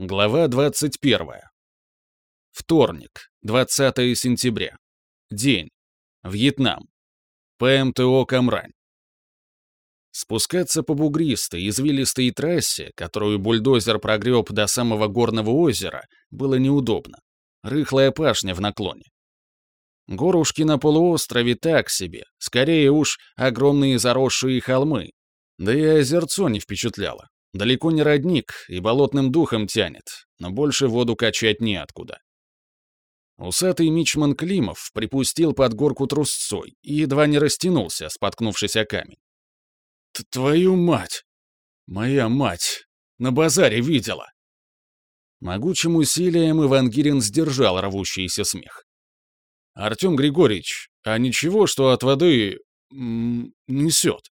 Глава 21. Вторник, 20 сентября. День. Вьетнам. ПМТО «Камрань». Спускаться по бугристой, извилистой трассе, которую бульдозер прогреб до самого горного озера, было неудобно. Рыхлая пашня в наклоне. Горушки на полуострове так себе, скорее уж огромные заросшие холмы. Да и озерцо не впечатляло. Далеко не родник и болотным духом тянет, но больше воду качать неоткуда. Усатый мичман Климов припустил под горку трусцой и едва не растянулся, споткнувшись о камень. «Твою мать! Моя мать! На базаре видела!» Могучим усилием Иван Гирин сдержал рвущийся смех. «Артем Григорьевич, а ничего, что от воды... несет?»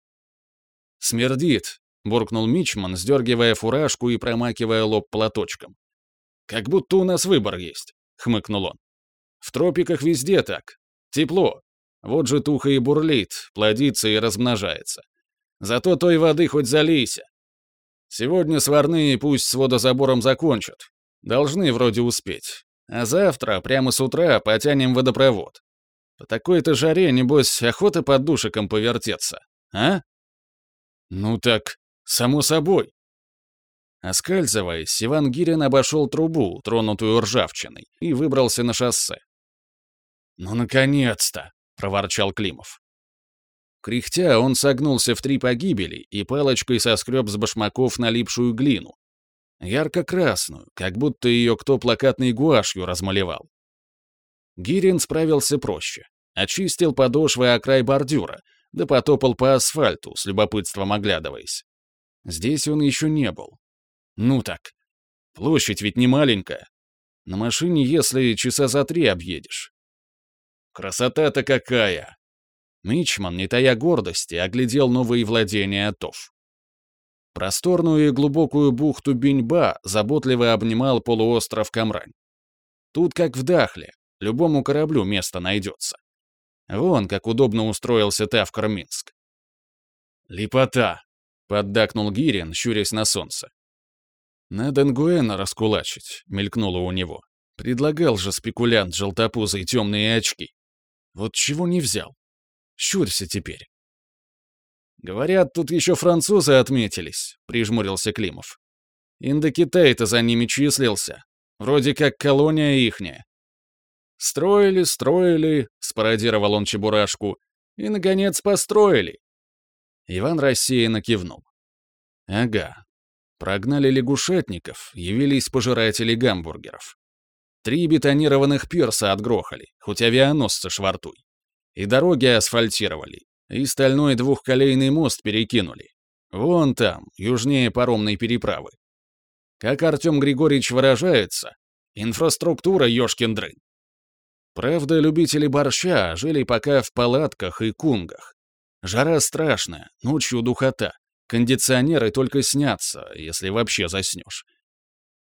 «Смердит, — буркнул Мичман, сдергивая фуражку и промакивая лоб платочком. «Как будто у нас выбор есть», — хмыкнул он. «В тропиках везде так. Тепло. Вот же туха и бурлит, плодится и размножается. Зато той воды хоть залейся. Сегодня сварные пусть с водозабором закончат. Должны вроде успеть. А завтра, прямо с утра, потянем водопровод. По такой-то жаре, небось, охота под душиком повертеться, а? Ну так, Само собой. Оскальзываясь, Иван Гирин обошел трубу, тронутую ржавчиной, и выбрался на шоссе. «Ну, наконец-то!» — проворчал Климов. Кряхтя, он согнулся в три погибели и палочкой соскреб с башмаков налипшую глину. Ярко-красную, как будто ее кто плакатной гуашью размалевал. Гирин справился проще. Очистил подошвы о край бордюра, да потопал по асфальту, с любопытством оглядываясь. Здесь он еще не был. Ну так. Площадь ведь не маленькая. На машине, если часа за три объедешь. Красота-то какая! Мичман, не тая гордости, оглядел новые владения Атов. Просторную и глубокую бухту Биньба заботливо обнимал полуостров Камрань. Тут как в Дахле, любому кораблю место найдется. Вон, как удобно устроился Тавкар Минск. «Лепота!» Поддакнул Гирин, щурясь на солнце. «Надо Нгуэна раскулачить», — мелькнуло у него. Предлагал же спекулянт желтопузый темные очки. Вот чего не взял. Щурься теперь. «Говорят, тут еще французы отметились», — прижмурился Климов. «Индокитай-то за ними числился. Вроде как колония ихняя». «Строили, строили», — спародировал он Чебурашку, — «и, наконец, построили. Иван рассеянно кивнул. Ага. Прогнали лягушатников, явились пожиратели гамбургеров. Три бетонированных перса отгрохали, хоть авианосцы швартуй. И дороги асфальтировали, и стальной двухколейный мост перекинули. Вон там, южнее паромной переправы. Как Артем Григорьевич выражается, инфраструктура ёшкин дрын. Правда, любители борща жили пока в палатках и кунгах, Жара страшная, ночью духота. Кондиционеры только снятся, если вообще заснешь.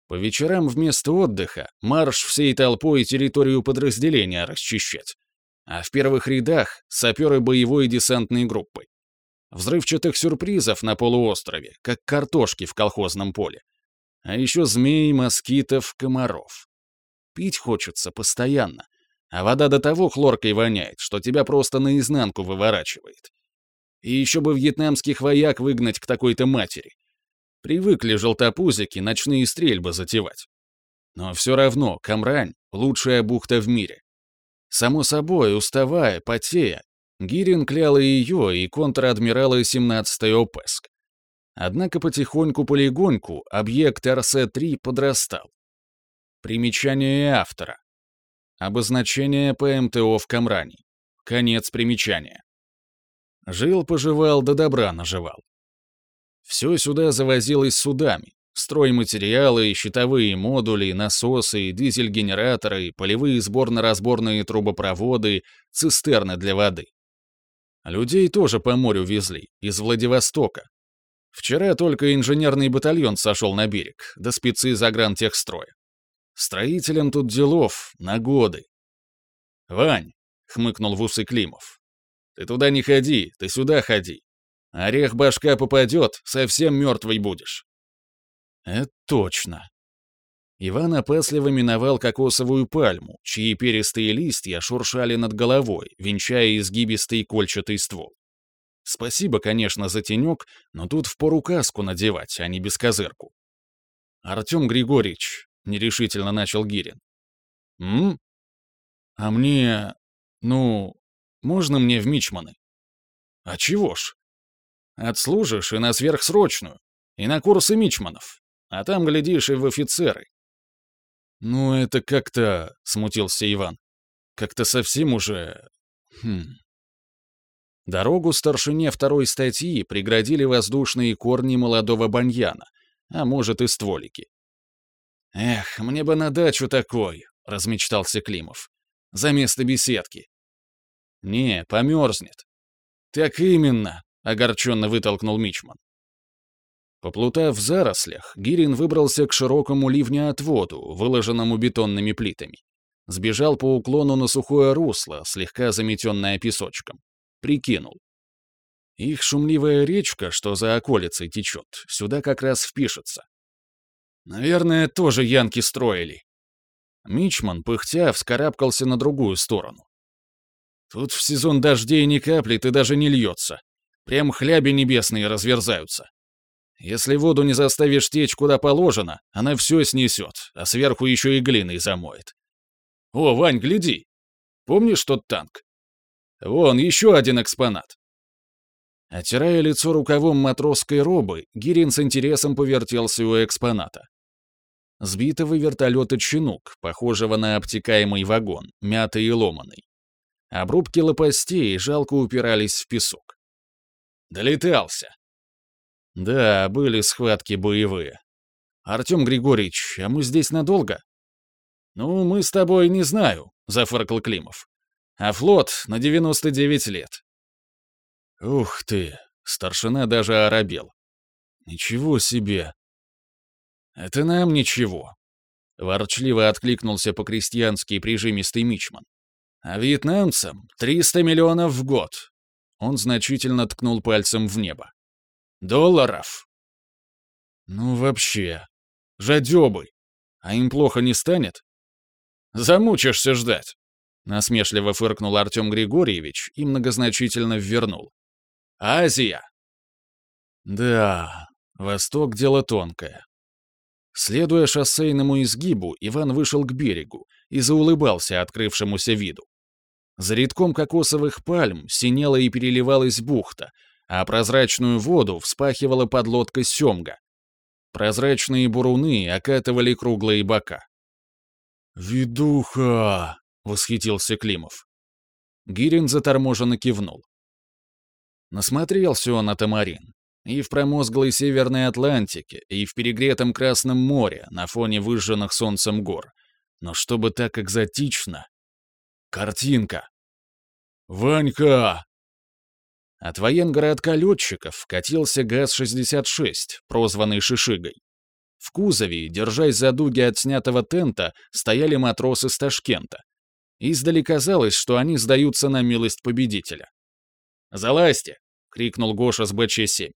По вечерам вместо отдыха марш всей толпой территорию подразделения расчищать. А в первых рядах — саперы боевой десантной группы. Взрывчатых сюрпризов на полуострове, как картошки в колхозном поле. А еще змей, москитов, комаров. Пить хочется постоянно. А вода до того хлоркой воняет, что тебя просто наизнанку выворачивает. И еще бы вьетнамских вояк выгнать к такой-то матери. Привыкли желтопузики ночные стрельбы затевать. Но все равно Камрань — лучшая бухта в мире. Само собой, уставая, потея, Гирин клял и ее, и контр-адмирала 17-й ОПЕСК. Однако потихоньку-полегоньку объект РС-3 подрастал. Примечание автора. Обозначение ПМТО в Камране. Конец примечания. Жил-поживал, да добра наживал. Все сюда завозилось судами. Стройматериалы, щитовые модули, насосы, дизель-генераторы, полевые сборно-разборные трубопроводы, цистерны для воды. Людей тоже по морю везли, из Владивостока. Вчера только инженерный батальон сошел на берег, да спецы загрантехстроя. Строителям тут делов на годы. «Вань», — хмыкнул в усы Климов, ты туда не ходи, ты сюда ходи. Орех башка попадет, совсем мертвый будешь. Это точно. Иван опасливо миновал кокосовую пальму, чьи перистые листья шуршали над головой, венчая изгибистый кольчатый ствол. Спасибо, конечно, за тенек, но тут впору каску надевать, а не бескозырку. «Артем Григорьевич», — нерешительно начал Гирин. «М? А мне... ну... можно мне в мичманы?» «А чего ж? Отслужишь и на сверхсрочную, и на курсы мичманов, а там, глядишь, и в офицеры». «Ну, это как-то...» — смутился Иван. «Как-то совсем уже... Хм...» Дорогу старшине второй статьи преградили воздушные корни молодого баньяна, а может и стволики. «Эх, мне бы на дачу такой», — размечтался Климов. «За место беседки». «Не, померзнет». «Так именно», — огорченно вытолкнул Мичман. Поплутав в зарослях, Гирин выбрался к широкому ливнеотводу, выложенному бетонными плитами. Сбежал по уклону на сухое русло, слегка заметенное песочком. Прикинул. Их шумливая речка, что за околицей течет, сюда как раз впишется. Наверное, тоже янки строили. Мичман, пыхтя, вскарабкался на другую сторону. Тут в сезон дождей ни капли ты даже не льется. Прям хляби небесные разверзаются. Если воду не заставишь течь куда положено, она все снесет, а сверху еще и глиной замоет. О, Вань, гляди! Помнишь тот танк? Вон, еще один экспонат. Отирая лицо рукавом матросской робы, Гирин с интересом повертелся у экспоната. Сбитого вертолета «Чинук», похожего на обтекаемый вагон, мятый и ломаный. Обрубки лопастей жалко упирались в песок. Долетался. Да, были схватки боевые. Артем Григорьевич, а мы здесь надолго? Ну, мы с тобой не знаю, зафыркал Климов. А флот на 99 лет. Ух ты, старшина даже оробел. Ничего себе. Это нам ничего. Ворчливо откликнулся по-крестьянски прижимистый мичман. А вьетнамцам 300 миллионов в год. Он значительно ткнул пальцем в небо. Долларов. Ну вообще, жадёбы. А им плохо не станет? Замучишься ждать. Насмешливо фыркнул Артем Григорьевич и многозначительно ввернул. Азия. Да, Восток — дело тонкое. Следуя шоссейному изгибу, Иван вышел к берегу и заулыбался открывшемуся виду. За рядком кокосовых пальм синела и переливалась бухта, а прозрачную воду вспахивала подлодка семга. Прозрачные буруны окатывали круглые бока. «Видуха!» — восхитился Климов. Гирин заторможенно кивнул. Насмотрелся он на Тамарин. И в промозглой Северной Атлантике, и в перегретом Красном море на фоне выжженных солнцем гор. Но чтобы так экзотично... Картинка. «Ванька!» От военгородка летчиков катился ГАЗ-66, прозванный «Шишигой». В кузове, держась за дуги от снятого тента, стояли матросы с Ташкента. Издали казалось, что они сдаются на милость победителя. «Залазьте!» — крикнул Гоша с БЧ-7.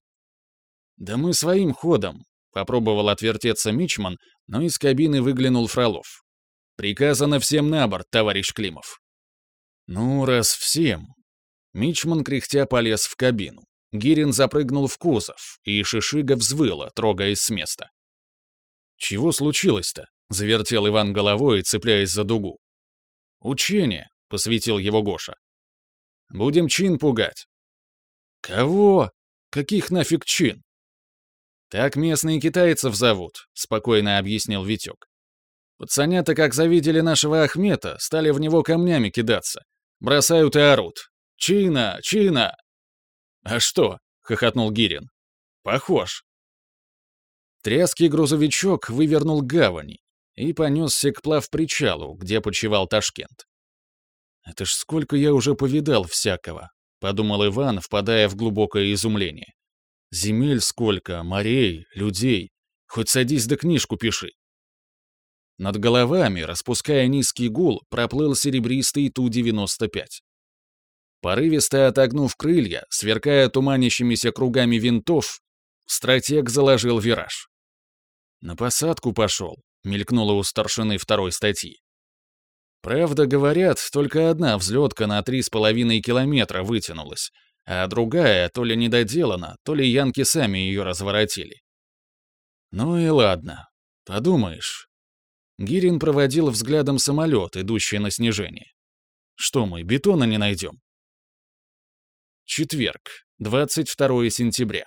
«Да мы своим ходом», — попробовал отвертеться Мичман, но из кабины выглянул Фролов. «Приказано всем на борт, товарищ Климов». «Ну, раз всем...» Мичман кряхтя полез в кабину. Гирин запрыгнул в кузов, и Шишига взвыла, трогаясь с места. «Чего случилось-то?» — завертел Иван головой, цепляясь за дугу. «Учение», — посвятил его Гоша. «Будем чин пугать». «Кого? Каких нафиг чин?» «Так местные китайцев зовут», — спокойно объяснил Витек. «Пацанята, как завидели нашего Ахмета, стали в него камнями кидаться. Бросают и орут. Чина! Чина!» «А что?» — хохотнул Гирин. «Похож». Тряский грузовичок вывернул гавани и понесся к плавпричалу, где почивал Ташкент. «Это ж сколько я уже повидал всякого», — подумал Иван, впадая в глубокое изумление. «Земель сколько, морей, людей. Хоть садись да книжку пиши». Над головами, распуская низкий гул, проплыл серебристый Ту-95. Порывисто отогнув крылья, сверкая туманящимися кругами винтов, стратег заложил вираж. На посадку пошел, мелькнула у старшины второй статьи. Правда, говорят, только одна взлетка на три с половиной километра вытянулась, а другая то ли недоделана, то ли янки сами ее разворотили. Ну и ладно, подумаешь. Гирин проводил взглядом самолет, идущий на снижение. Что мы, бетона не найдем? Четверг, 22 сентября.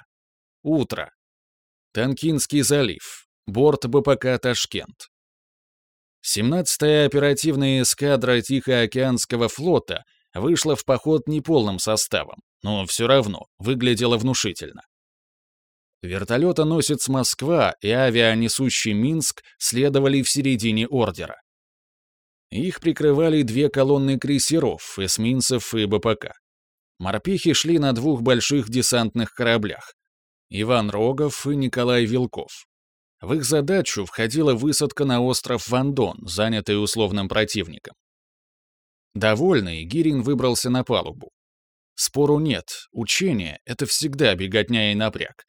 Утро. Танкинский залив. Борт БПК «Ташкент». 17-я оперативная эскадра Тихоокеанского флота вышла в поход неполным составом, но все равно выглядела внушительно. Вертолетоносец «Москва» и авианесущий «Минск» следовали в середине ордера. Их прикрывали две колонны крейсеров, эсминцев и БПК. Морпехи шли на двух больших десантных кораблях. Иван Рогов и Николай Вилков. В их задачу входила высадка на остров Вандон, занятый условным противником. Довольный, Гирин выбрался на палубу. Спору нет, учение — это всегда беготня и напряг.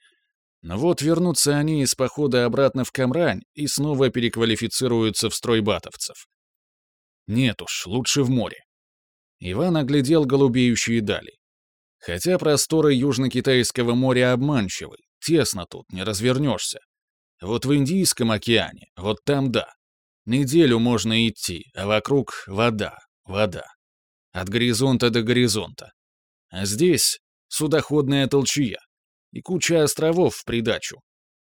Но вот вернутся они из похода обратно в Камрань и снова переквалифицируются в строй батовцев. Нет уж, лучше в море. Иван оглядел голубеющие дали. Хотя просторы Южно-Китайского моря обманчивы, тесно тут, не развернешься. Вот в Индийском океане, вот там да. Неделю можно идти, а вокруг вода, вода. От горизонта до горизонта. А здесь судоходная толчья. И куча островов в придачу.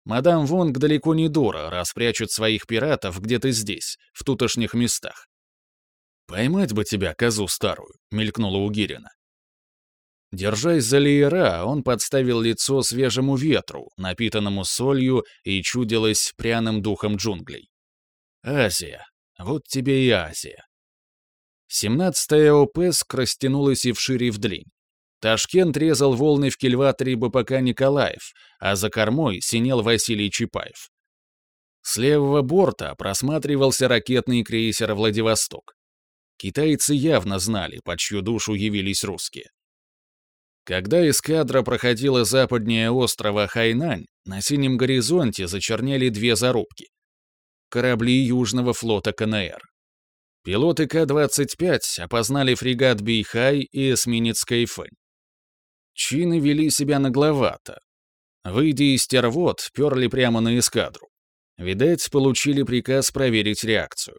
Мадам Вонг далеко не дура, раз прячет своих пиратов где-то здесь, в тутошних местах. «Поймать бы тебя, козу старую», — мелькнула у Гирина. Держась за леера, он подставил лицо свежему ветру, напитанному солью и чудилось пряным духом джунглей. Азия. Вот тебе и Азия. Семнадцатая ОПСК растянулась и вширь и вдлинь. Ташкент резал волны в кильваторе БПК Николаев, а за кормой синел Василий Чапаев. С левого борта просматривался ракетный крейсер «Владивосток». Китайцы явно знали, под чью душу явились русские. Когда эскадра проходила западнее острова Хайнань, на синем горизонте зачернели две зарубки. Корабли Южного флота КНР. Пилоты К-25 опознали фрегат Бейхай и эсминец Кайфэнь. Чины вели себя нагловато. Выйдя из тервод, перли прямо на эскадру. Видать, получили приказ проверить реакцию.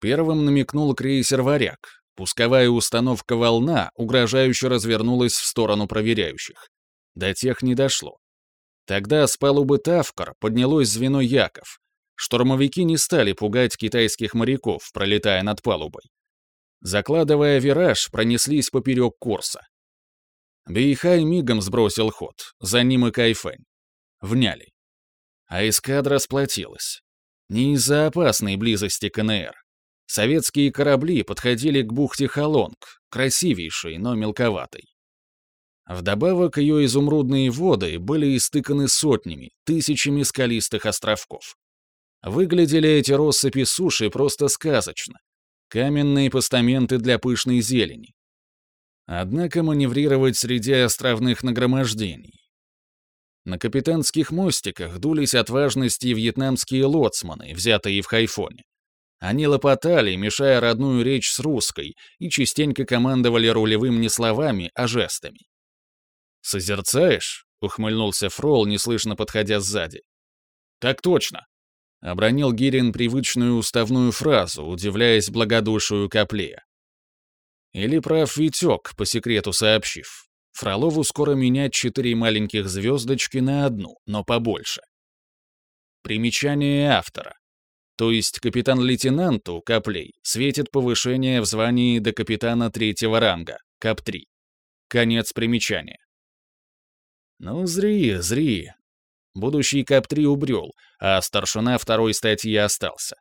Первым намекнул крейсер «Варяг», Пусковая установка «Волна» угрожающе развернулась в сторону проверяющих. До тех не дошло. Тогда с палубы Тавкар поднялось звено Яков. Штурмовики не стали пугать китайских моряков, пролетая над палубой. Закладывая вираж, пронеслись поперек курса. Бейхай мигом сбросил ход, за ним и Кайфэнь. Вняли. А эскадра сплотилась. Не из-за опасной близости КНР. Советские корабли подходили к бухте Холонг, красивейшей, но мелковатой. Вдобавок ее изумрудные воды были истыканы сотнями, тысячами скалистых островков. Выглядели эти россыпи суши просто сказочно. Каменные постаменты для пышной зелени. Однако маневрировать среди островных нагромождений. На капитанских мостиках дулись от важности вьетнамские лоцманы, взятые в Хайфоне. Они лопотали, мешая родную речь с русской, и частенько командовали рулевым не словами, а жестами. «Созерцаешь?» — ухмыльнулся Фрол, неслышно подходя сзади. «Так точно!» — обронил Гирин привычную уставную фразу, удивляясь благодушию Коплея. Или прав Витек, по секрету сообщив. Фролову скоро менять четыре маленьких звездочки на одну, но побольше. Примечание автора. То есть капитан-лейтенанту, Каплей, светит повышение в звании до капитана третьего ранга, Кап-3. Конец примечания. Ну, зри, зри. Будущий Кап-3 убрел, а старшина второй статьи остался.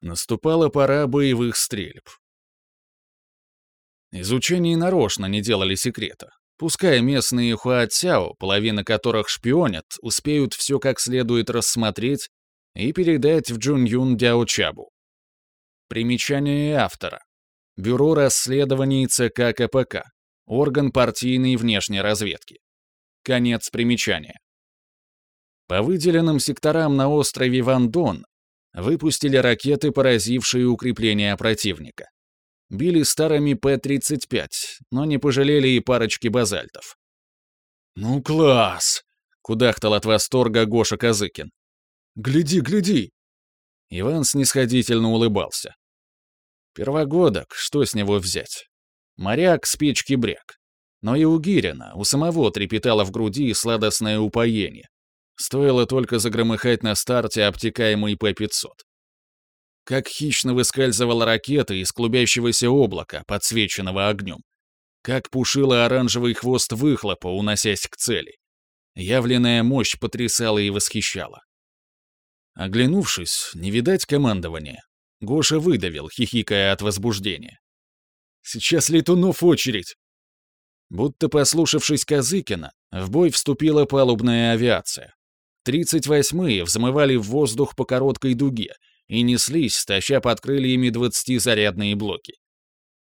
Наступала пора боевых стрельб. Из учений нарочно не делали секрета. Пускай местные хуацяо, половина которых шпионят, успеют все как следует рассмотреть и передать в Джуньюн Дяочабу. Примечание автора. Бюро расследований ЦК КПК. Орган партийной внешней разведки. Конец примечания. По выделенным секторам на острове Вандон выпустили ракеты, поразившие укрепления противника. Били старыми П-35, но не пожалели и парочки базальтов. «Ну класс!» — кудахтал от восторга Гоша Казыкин. «Гляди, гляди!» Иван снисходительно улыбался. Первогодок, что с него взять? Моряк с печки бряк. Но и у Гирина, у самого трепетало в груди сладостное упоение. Стоило только загромыхать на старте обтекаемый П-500. Как хищно выскальзывала ракета из клубящегося облака, подсвеченного огнем. Как пушила оранжевый хвост выхлопа, уносясь к цели. Явленная мощь потрясала и восхищала. Оглянувшись, не видать командования. Гоша выдавил, хихикая от возбуждения. «Сейчас летунов очередь!» Будто послушавшись Казыкина, в бой вступила палубная авиация. 38-е взмывали в воздух по короткой дуге и неслись, стаща под крыльями 20-зарядные блоки.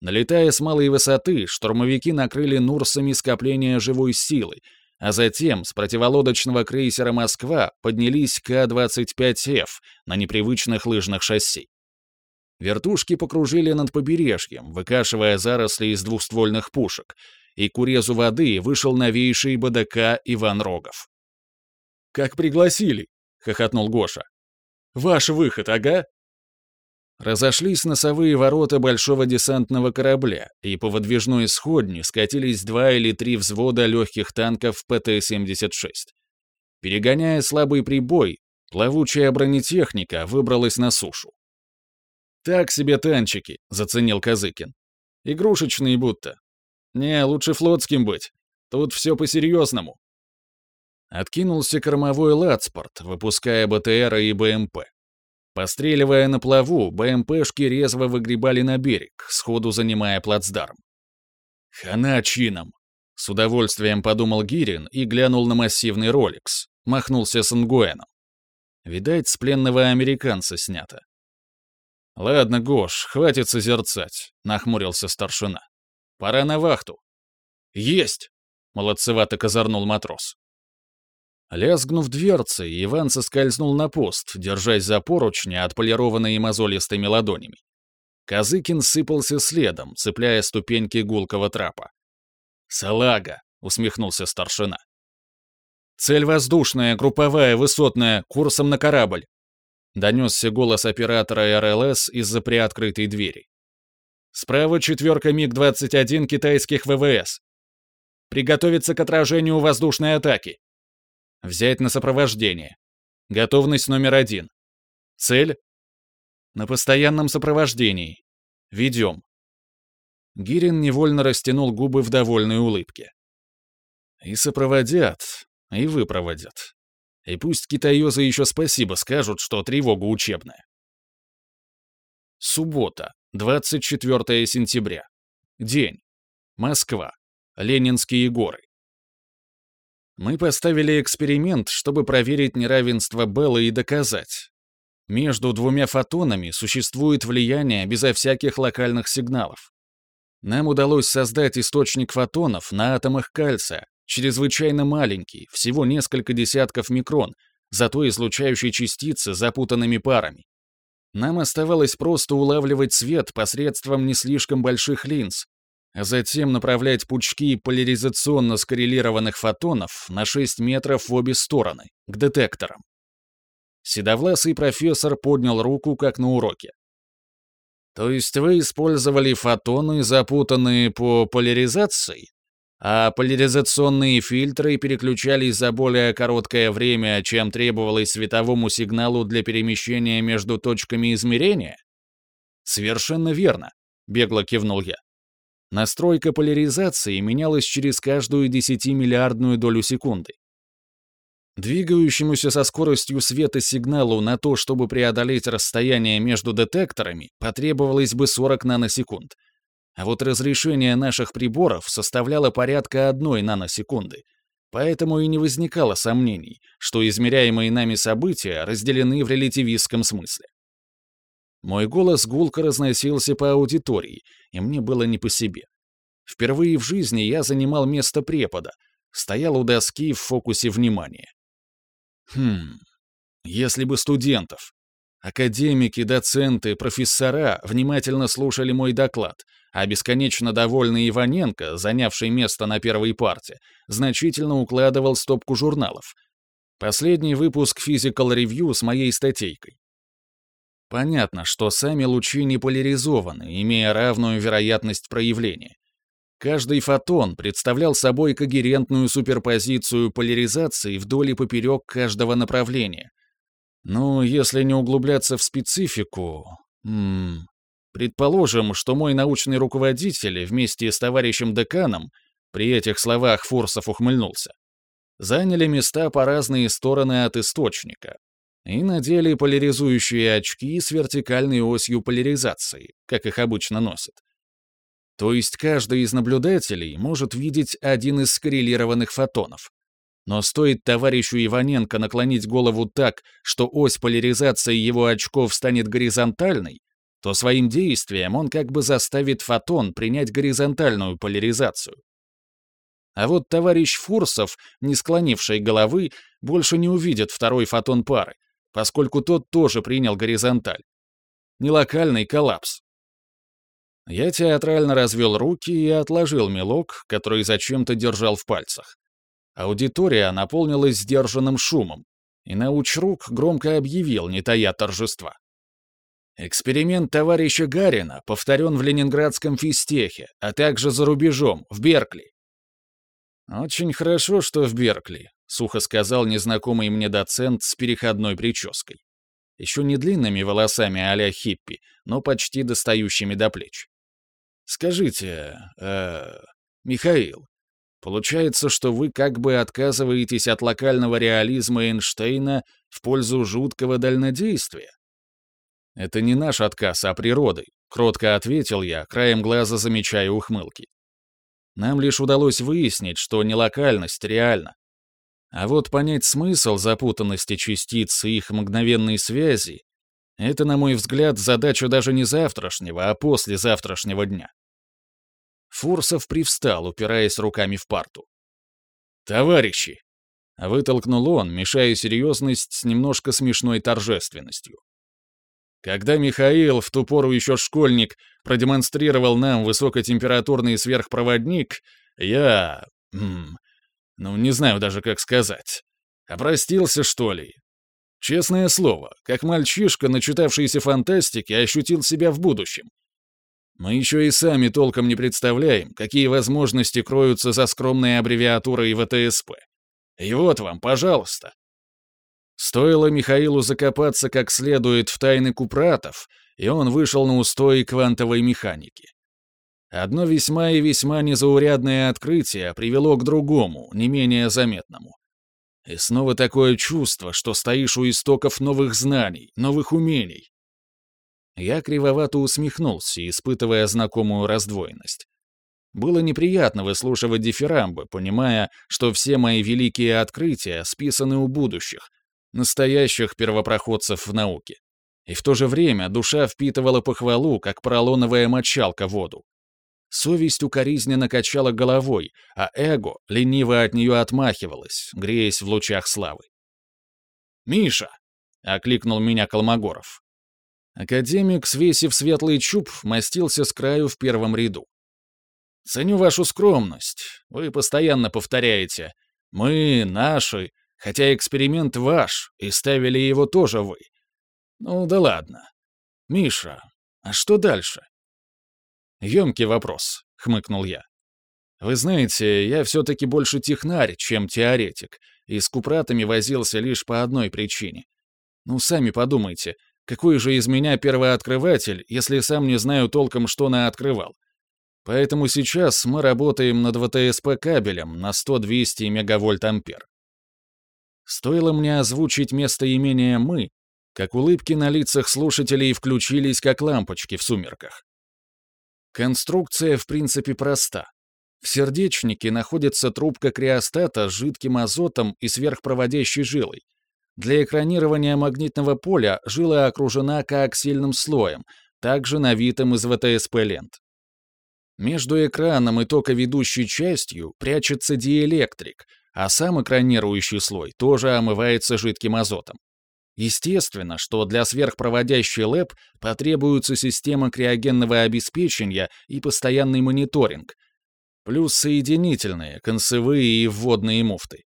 Налетая с малой высоты, штурмовики накрыли Нурсами скопление живой силы, а затем с противолодочного крейсера «Москва» поднялись К-25Ф на непривычных лыжных шасси. Вертушки покружили над побережьем, выкашивая заросли из двухствольных пушек, и к урезу воды вышел новейший БДК Иван Рогов. «Как пригласили!» — хохотнул Гоша. «Ваш выход, ага!» Разошлись носовые ворота большого десантного корабля, и по выдвижной сходне скатились два или три взвода легких танков ПТ-76. Перегоняя слабый прибой, плавучая бронетехника выбралась на сушу. «Так себе танчики», — заценил Казыкин. «Игрушечные будто. Не, лучше флотским быть. Тут все по-серьезному». Откинулся кормовой лацпорт, выпуская БТР и БМП. Постреливая на плаву, БМПшки резво выгребали на берег, сходу занимая плацдарм. «Хана чином!» — с удовольствием подумал Гирин и глянул на массивный роликс. Махнулся с Нгуэном. Видать, с пленного американца снято. «Ладно, Гош, хватит созерцать», — нахмурился старшина. «Пора на вахту». «Есть!» — молодцевато козырнул матрос. Лязгнув дверцей, Иван соскользнул на пост, держась за поручни, отполированные мозолистыми ладонями. Казыкин сыпался следом, цепляя ступеньки гулкого трапа. «Салага!» — усмехнулся старшина. «Цель воздушная, групповая, высотная, курсом на корабль!» Донесся голос оператора РЛС из-за приоткрытой двери. «Справа четверка МиГ-21 китайских ВВС. Приготовиться к отражению воздушной атаки!» Взять на сопровождение. Готовность номер один. Цель? На постоянном сопровождении. Ведем. Гирин невольно растянул губы в довольной улыбке. И сопроводят, и выпроводят. И пусть китаёзы еще спасибо скажут, что тревога учебная. Суббота, 24 сентября. День. Москва. Ленинские горы. Мы поставили эксперимент, чтобы проверить неравенство Белла и доказать. Между двумя фотонами существует влияние безо всяких локальных сигналов. Нам удалось создать источник фотонов на атомах кальция, чрезвычайно маленький, всего несколько десятков микрон, зато излучающий частицы запутанными парами. Нам оставалось просто улавливать свет посредством не слишком больших линз, а затем направлять пучки поляризационно скоррелированных фотонов на 6 метров в обе стороны, к детекторам. Седовласый профессор поднял руку, как на уроке. То есть вы использовали фотоны, запутанные по поляризации, а поляризационные фильтры переключались за более короткое время, чем требовалось световому сигналу для перемещения между точками измерения? Совершенно верно, бегло кивнул я. Настройка поляризации менялась через каждую десятимиллиардную долю секунды. Двигающемуся со скоростью света сигналу на то, чтобы преодолеть расстояние между детекторами, потребовалось бы 40 наносекунд. А вот разрешение наших приборов составляло порядка одной наносекунды. Поэтому и не возникало сомнений, что измеряемые нами события разделены в релятивистском смысле. Мой голос гулко разносился по аудитории, и мне было не по себе. Впервые в жизни я занимал место препода, стоял у доски в фокусе внимания. Хм, если бы студентов. Академики, доценты, профессора внимательно слушали мой доклад, а бесконечно довольный Иваненко, занявший место на первой парте, значительно укладывал стопку журналов. Последний выпуск Physical Review с моей статейкой. Понятно, что сами лучи не поляризованы, имея равную вероятность проявления. Каждый фотон представлял собой когерентную суперпозицию поляризации вдоль и поперек каждого направления. Но если не углубляться в специфику... М -м, предположим, что мой научный руководитель вместе с товарищем деканом, при этих словах Фурсов ухмыльнулся, заняли места по разные стороны от источника и надели поляризующие очки с вертикальной осью поляризации, как их обычно носят. То есть каждый из наблюдателей может видеть один из скоррелированных фотонов. Но стоит товарищу Иваненко наклонить голову так, что ось поляризации его очков станет горизонтальной, то своим действием он как бы заставит фотон принять горизонтальную поляризацию. А вот товарищ Фурсов, не склонивший головы, больше не увидит второй фотон пары, поскольку тот тоже принял горизонталь. Нелокальный коллапс. Я театрально развел руки и отложил мелок, который зачем-то держал в пальцах. Аудитория наполнилась сдержанным шумом, и научрук громко объявил, не тая торжества. Эксперимент товарища Гарина повторен в ленинградском физтехе, а также за рубежом, в Беркли. «Очень хорошо, что в Беркли», — сухо сказал незнакомый мне доцент с переходной прической. Еще не длинными волосами а хиппи, но почти достающими до плеч. Скажите, э, Михаил, получается, что вы как бы отказываетесь от локального реализма Эйнштейна в пользу жуткого дальнодействия? Это не наш отказ, а природы, кротко ответил я, краем глаза замечая ухмылки. Нам лишь удалось выяснить, что нелокальность реальна. А вот понять смысл запутанности частиц и их мгновенной связи — это, на мой взгляд, задача даже не завтрашнего, а послезавтрашнего дня. Фурсов привстал, упираясь руками в парту. «Товарищи!» — вытолкнул он, мешая серьезность с немножко смешной торжественностью. Когда Михаил, в ту пору еще школьник, продемонстрировал нам высокотемпературный сверхпроводник, я... ну, не знаю даже, как сказать. Опростился, что ли? Честное слово, как мальчишка, начитавшийся фантастики, ощутил себя в будущем. Мы еще и сами толком не представляем, какие возможности кроются за скромной аббревиатурой ВТСП. И вот вам, пожалуйста. Стоило Михаилу закопаться как следует в тайны купратов, и он вышел на устои квантовой механики. Одно весьма и весьма незаурядное открытие привело к другому, не менее заметному. И снова такое чувство, что стоишь у истоков новых знаний, новых умений, я кривовато усмехнулся, испытывая знакомую раздвоенность. Было неприятно выслушивать дифирамбы, понимая, что все мои великие открытия списаны у будущих, настоящих первопроходцев в науке. И в то же время душа впитывала похвалу, как поролоновая мочалка воду. Совесть укоризненно качала головой, а эго лениво от нее отмахивалось, греясь в лучах славы. «Миша!» — окликнул меня Колмогоров. Академик, свесив светлый чуб, мастился с краю в первом ряду. «Ценю вашу скромность. Вы постоянно повторяете. Мы, наши, хотя эксперимент ваш, и ставили его тоже вы. Ну да ладно. Миша, а что дальше?» «Емкий вопрос», — хмыкнул я. «Вы знаете, я все-таки больше технарь, чем теоретик, и с купратами возился лишь по одной причине. Ну, сами подумайте, какой же из меня первооткрыватель, если сам не знаю толком, что на открывал? Поэтому сейчас мы работаем над ВТСП кабелем на 100-200 мегавольт-ампер. Стоило мне озвучить местоимение «мы», как улыбки на лицах слушателей включились, как лампочки в сумерках. Конструкция, в принципе, проста. В сердечнике находится трубка криостата с жидким азотом и сверхпроводящей жилой, для экранирования магнитного поля жила окружена коаксильным слоем, также навитым из ВТСП-лент. Между экраном и токоведущей частью прячется диэлектрик, а сам экранирующий слой тоже омывается жидким азотом. Естественно, что для сверхпроводящей ЛЭП потребуется система криогенного обеспечения и постоянный мониторинг, плюс соединительные, концевые и вводные муфты.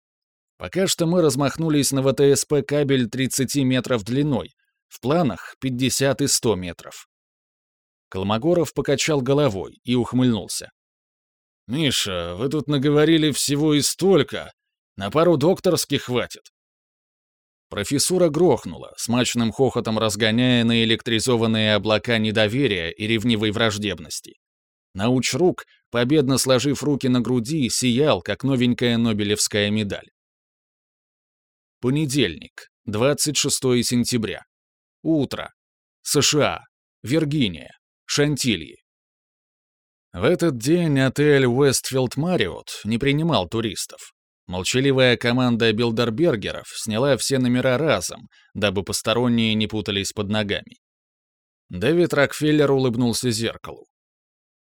Пока что мы размахнулись на ВТСП кабель 30 метров длиной, в планах 50 и 100 метров. Колмогоров покачал головой и ухмыльнулся. «Миша, вы тут наговорили всего и столько. На пару докторских хватит. Профессура грохнула, смачным хохотом разгоняя наэлектризованные облака недоверия и ревнивой враждебности. Научрук, победно сложив руки на груди, сиял, как новенькая Нобелевская медаль. Понедельник, 26 сентября. Утро. США. Виргиния. Шантильи. В этот день отель Westfield Marriott не принимал туристов. Молчаливая команда билдербергеров сняла все номера разом, дабы посторонние не путались под ногами. Дэвид Рокфеллер улыбнулся зеркалу.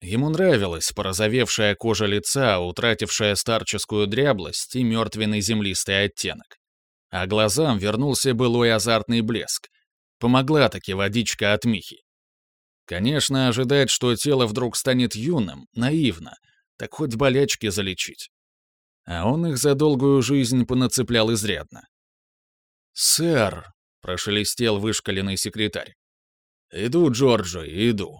Ему нравилась порозовевшая кожа лица, утратившая старческую дряблость и мертвенный землистый оттенок. А глазам вернулся былой азартный блеск. Помогла таки водичка от Михи. Конечно, ожидать, что тело вдруг станет юным, наивно, так хоть болячки залечить а он их за долгую жизнь понацеплял изрядно. «Сэр», — прошелестел вышкаленный секретарь. «Иду, Джорджи, иду».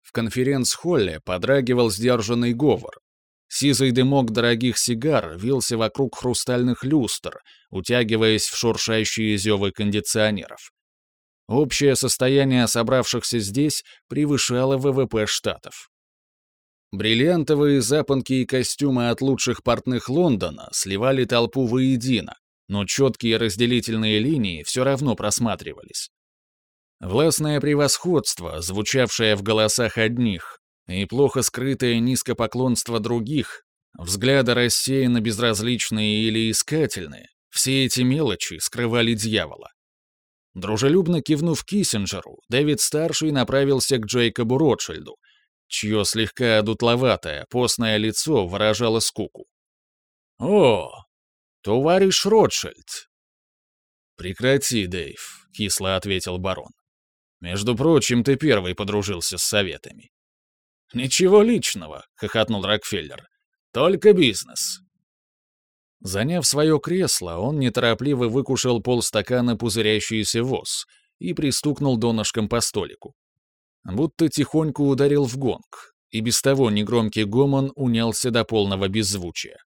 В конференц-холле подрагивал сдержанный говор. Сизый дымок дорогих сигар вился вокруг хрустальных люстр, утягиваясь в шуршающие зевы кондиционеров. Общее состояние собравшихся здесь превышало ВВП Штатов. Бриллиантовые запонки и костюмы от лучших портных Лондона сливали толпу воедино, но четкие разделительные линии все равно просматривались. Властное превосходство, звучавшее в голосах одних, и плохо скрытое низкопоклонство других, взгляды рассеянно безразличные или искательные, все эти мелочи скрывали дьявола. Дружелюбно кивнув Киссинджеру, Дэвид-старший направился к Джейкобу Ротшильду, чье слегка одутловатое, постное лицо выражало скуку. «О, товарищ Ротшильд!» «Прекрати, Дэйв», — кисло ответил барон. «Между прочим, ты первый подружился с советами». «Ничего личного», — хохотнул Рокфеллер. «Только бизнес». Заняв свое кресло, он неторопливо выкушал полстакана пузырящийся воз и пристукнул донышком по столику будто тихонько ударил в гонг, и без того негромкий гомон унялся до полного беззвучия.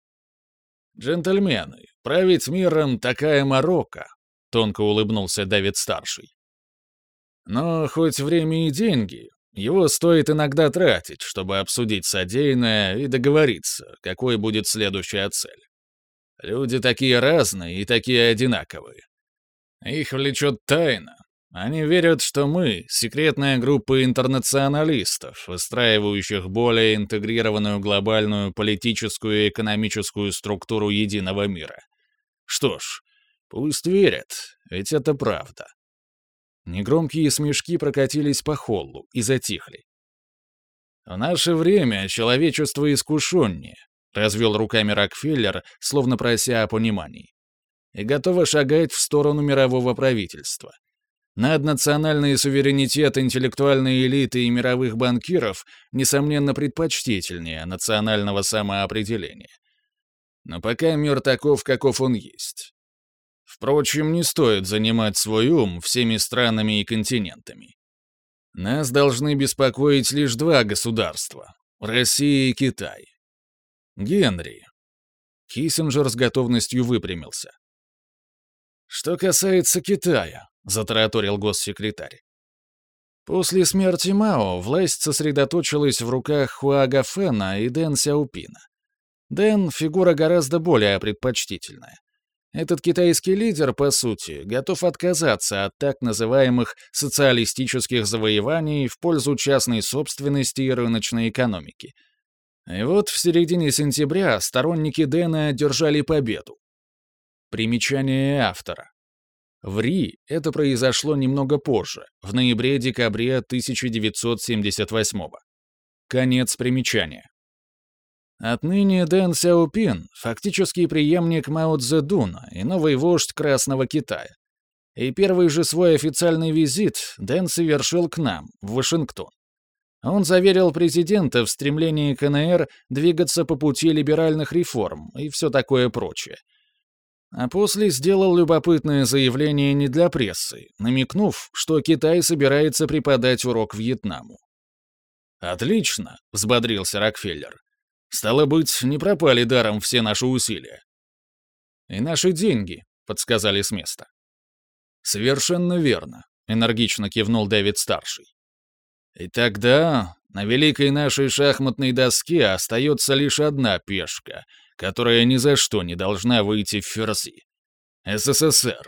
«Джентльмены, править миром такая морока», — тонко улыбнулся Давид-старший. «Но хоть время и деньги, его стоит иногда тратить, чтобы обсудить содеянное и договориться, какой будет следующая цель. Люди такие разные и такие одинаковые. Их влечет тайна, они верят, что мы — секретная группа интернационалистов, выстраивающих более интегрированную глобальную политическую и экономическую структуру единого мира. Что ж, пусть верят, ведь это правда. Негромкие смешки прокатились по холлу и затихли. «В наше время человечество искушеннее», — развел руками Рокфеллер, словно прося о понимании, «и готово шагать в сторону мирового правительства. Наднациональный суверенитет интеллектуальной элиты и мировых банкиров, несомненно, предпочтительнее национального самоопределения. Но пока мир таков, каков он есть. Впрочем, не стоит занимать свой ум всеми странами и континентами. Нас должны беспокоить лишь два государства — Россия и Китай. Генри. Киссинджер с готовностью выпрямился. Что касается Китая, затараторил госсекретарь. После смерти Мао власть сосредоточилась в руках Хуага Фэна и Дэн Сяопина. Дэн — фигура гораздо более предпочтительная. Этот китайский лидер, по сути, готов отказаться от так называемых социалистических завоеваний в пользу частной собственности и рыночной экономики. И вот в середине сентября сторонники Дэна одержали победу. Примечание автора. В Ри это произошло немного позже, в ноябре-декабре 1978 -го. Конец примечания. Отныне Дэн Сяопин — фактически преемник Мао Цзэдуна и новый вождь Красного Китая. И первый же свой официальный визит Дэн совершил к нам, в Вашингтон. Он заверил президента в стремлении КНР двигаться по пути либеральных реформ и все такое прочее. А после сделал любопытное заявление не для прессы, намекнув, что Китай собирается преподать урок Вьетнаму. «Отлично», — взбодрился Рокфеллер. «Стало быть, не пропали даром все наши усилия». «И наши деньги», — подсказали с места. «Совершенно верно», — энергично кивнул Дэвид-старший. «И тогда на великой нашей шахматной доске остается лишь одна пешка, которая ни за что не должна выйти в ферзи. СССР.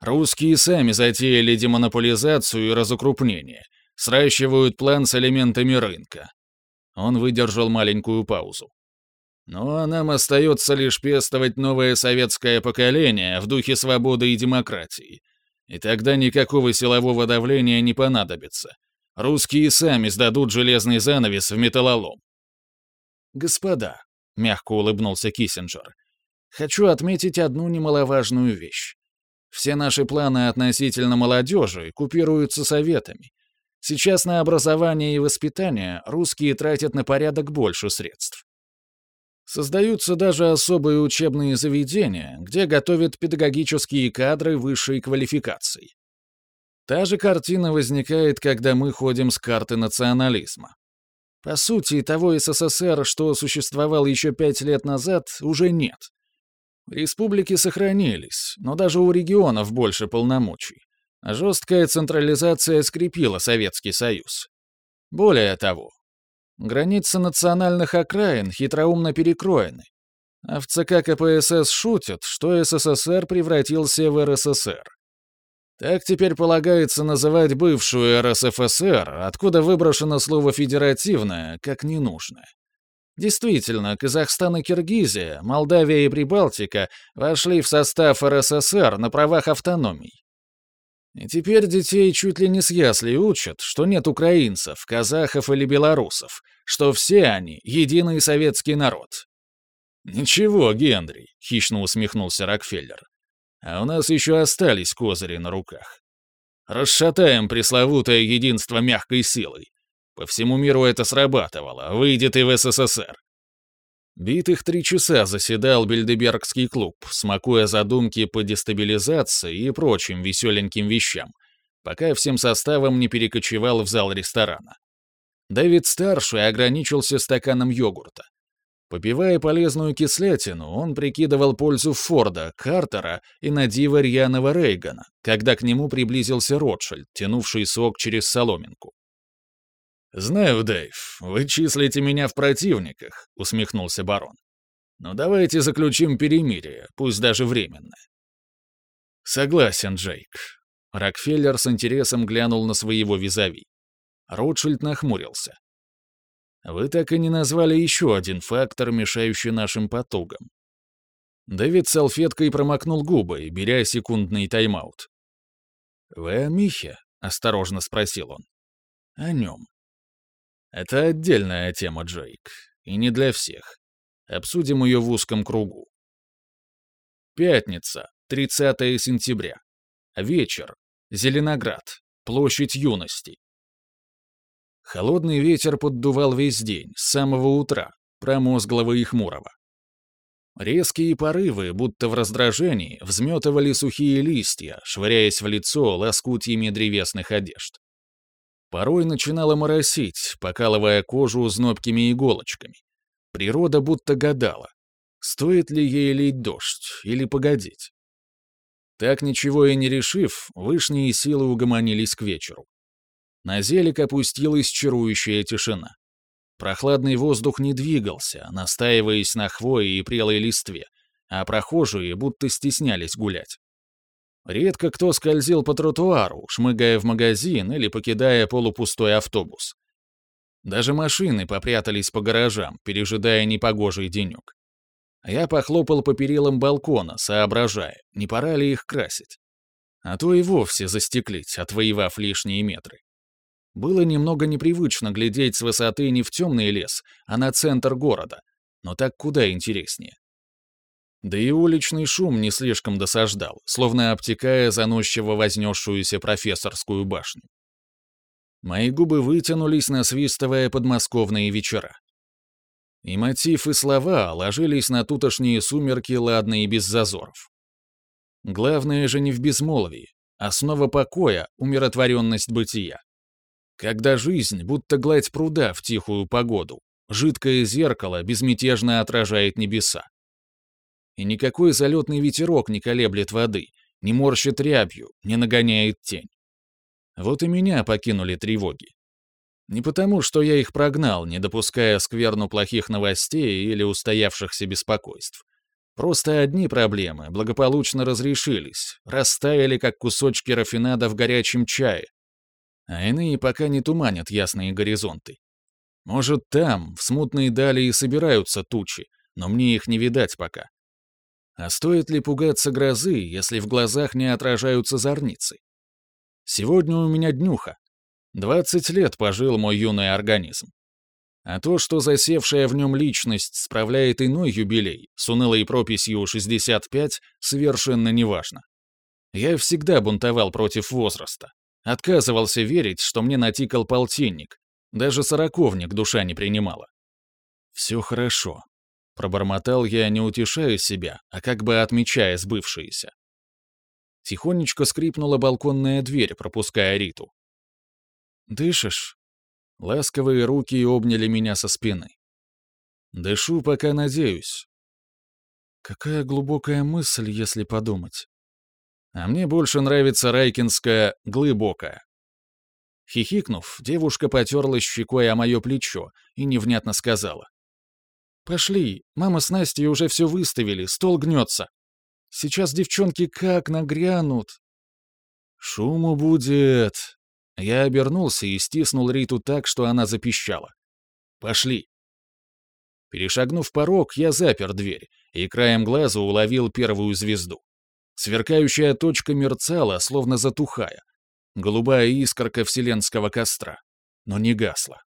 Русские сами затеяли демонополизацию и разукрупнение, сращивают план с элементами рынка. Он выдержал маленькую паузу. Ну а нам остается лишь пестовать новое советское поколение в духе свободы и демократии. И тогда никакого силового давления не понадобится. Русские сами сдадут железный занавес в металлолом. «Господа», — мягко улыбнулся Киссинджер, — «хочу отметить одну немаловажную вещь. Все наши планы относительно молодежи купируются советами. Сейчас на образование и воспитание русские тратят на порядок больше средств. Создаются даже особые учебные заведения, где готовят педагогические кадры высшей квалификации. Та же картина возникает, когда мы ходим с карты национализма. По сути, того СССР, что существовал еще пять лет назад, уже нет. Республики сохранились, но даже у регионов больше полномочий. Жесткая централизация скрепила Советский Союз. Более того, границы национальных окраин хитроумно перекроены, а в ЦК КПСС шутят, что СССР превратился в РССР. Так теперь полагается называть бывшую РСФСР, откуда выброшено слово «федеративное», как ненужное. Действительно, Казахстан и Киргизия, Молдавия и Прибалтика вошли в состав РССР на правах автономий. И теперь детей чуть ли не с яслей учат, что нет украинцев, казахов или белорусов, что все они — единый советский народ. «Ничего, Генри», — хищно усмехнулся Рокфеллер. «А у нас еще остались козыри на руках. Расшатаем пресловутое единство мягкой силой. По всему миру это срабатывало, выйдет и в СССР. Битых три часа заседал Бельдебергский клуб, смакуя задумки по дестабилизации и прочим веселеньким вещам, пока всем составом не перекочевал в зал ресторана. Дэвид-старший ограничился стаканом йогурта. Попивая полезную кислятину, он прикидывал пользу Форда, Картера и надива рьяного Рейгана, когда к нему приблизился Ротшильд, тянувший сок через соломинку. «Знаю, Дэйв, вы числите меня в противниках», — усмехнулся барон. «Но давайте заключим перемирие, пусть даже временное». «Согласен, Джейк». Рокфеллер с интересом глянул на своего визави. Ротшильд нахмурился. «Вы так и не назвали еще один фактор, мешающий нашим потугам». Дэвид салфеткой промокнул губы, беря секундный тайм-аут. «Вы о Михе?» — осторожно спросил он. «О нем». Это отдельная тема, Джейк, и не для всех. Обсудим ее в узком кругу. Пятница, 30 сентября. Вечер. Зеленоград. Площадь юности. Холодный ветер поддувал весь день, с самого утра, промозглого и хмурого. Резкие порывы, будто в раздражении, взметывали сухие листья, швыряясь в лицо лоскутьями древесных одежд. Порой начинало моросить, покалывая кожу знобкими иголочками. Природа будто гадала, стоит ли ей лить дождь или погодить. Так ничего и не решив, вышние силы угомонились к вечеру. На зелик опустилась чарующая тишина. Прохладный воздух не двигался, настаиваясь на хвое и прелой листве, а прохожие будто стеснялись гулять. Редко кто скользил по тротуару, шмыгая в магазин или покидая полупустой автобус. Даже машины попрятались по гаражам, пережидая непогожий денек. Я похлопал по перилам балкона, соображая, не пора ли их красить. А то и вовсе застеклить, отвоевав лишние метры. Было немного непривычно глядеть с высоты не в темный лес, а на центр города, но так куда интереснее. Да и уличный шум не слишком досаждал, словно обтекая заносчиво вознесшуюся профессорскую башню. Мои губы вытянулись, насвистывая подмосковные вечера. И мотив, и слова ложились на тутошние сумерки ладно и без зазоров. Главное же не в безмолвии, основа покоя — умиротворенность бытия. Когда жизнь, будто гладь пруда в тихую погоду, жидкое зеркало безмятежно отражает небеса и никакой залетный ветерок не колеблет воды, не морщит рябью, не нагоняет тень. Вот и меня покинули тревоги. Не потому, что я их прогнал, не допуская скверну плохих новостей или устоявшихся беспокойств. Просто одни проблемы благополучно разрешились, растаяли, как кусочки рафинада в горячем чае. А иные пока не туманят ясные горизонты. Может, там, в смутные дали и собираются тучи, но мне их не видать пока. А стоит ли пугаться грозы, если в глазах не отражаются зорницы? Сегодня у меня днюха. 20 лет пожил мой юный организм. А то, что засевшая в нем личность справляет иной юбилей с унылой прописью 65, совершенно неважно. Я всегда бунтовал против возраста. Отказывался верить, что мне натикал полтинник. Даже сороковник душа не принимала. Все хорошо. Пробормотал я, не утешая себя, а как бы отмечая сбывшееся. Тихонечко скрипнула балконная дверь, пропуская Риту. «Дышишь?» Ласковые руки обняли меня со спины. «Дышу, пока надеюсь». Какая глубокая мысль, если подумать. А мне больше нравится райкинская «глыбокая». Хихикнув, девушка потерлась щекой о мое плечо и невнятно сказала. «Пошли, мама с Настей уже все выставили, стол гнется. Сейчас девчонки как нагрянут». «Шуму будет». Я обернулся и стиснул Риту так, что она запищала. «Пошли». Перешагнув порог, я запер дверь и краем глаза уловил первую звезду. Сверкающая точка мерцала, словно затухая. Голубая искорка вселенского костра, но не гасла.